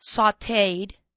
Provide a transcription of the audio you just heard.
sauteed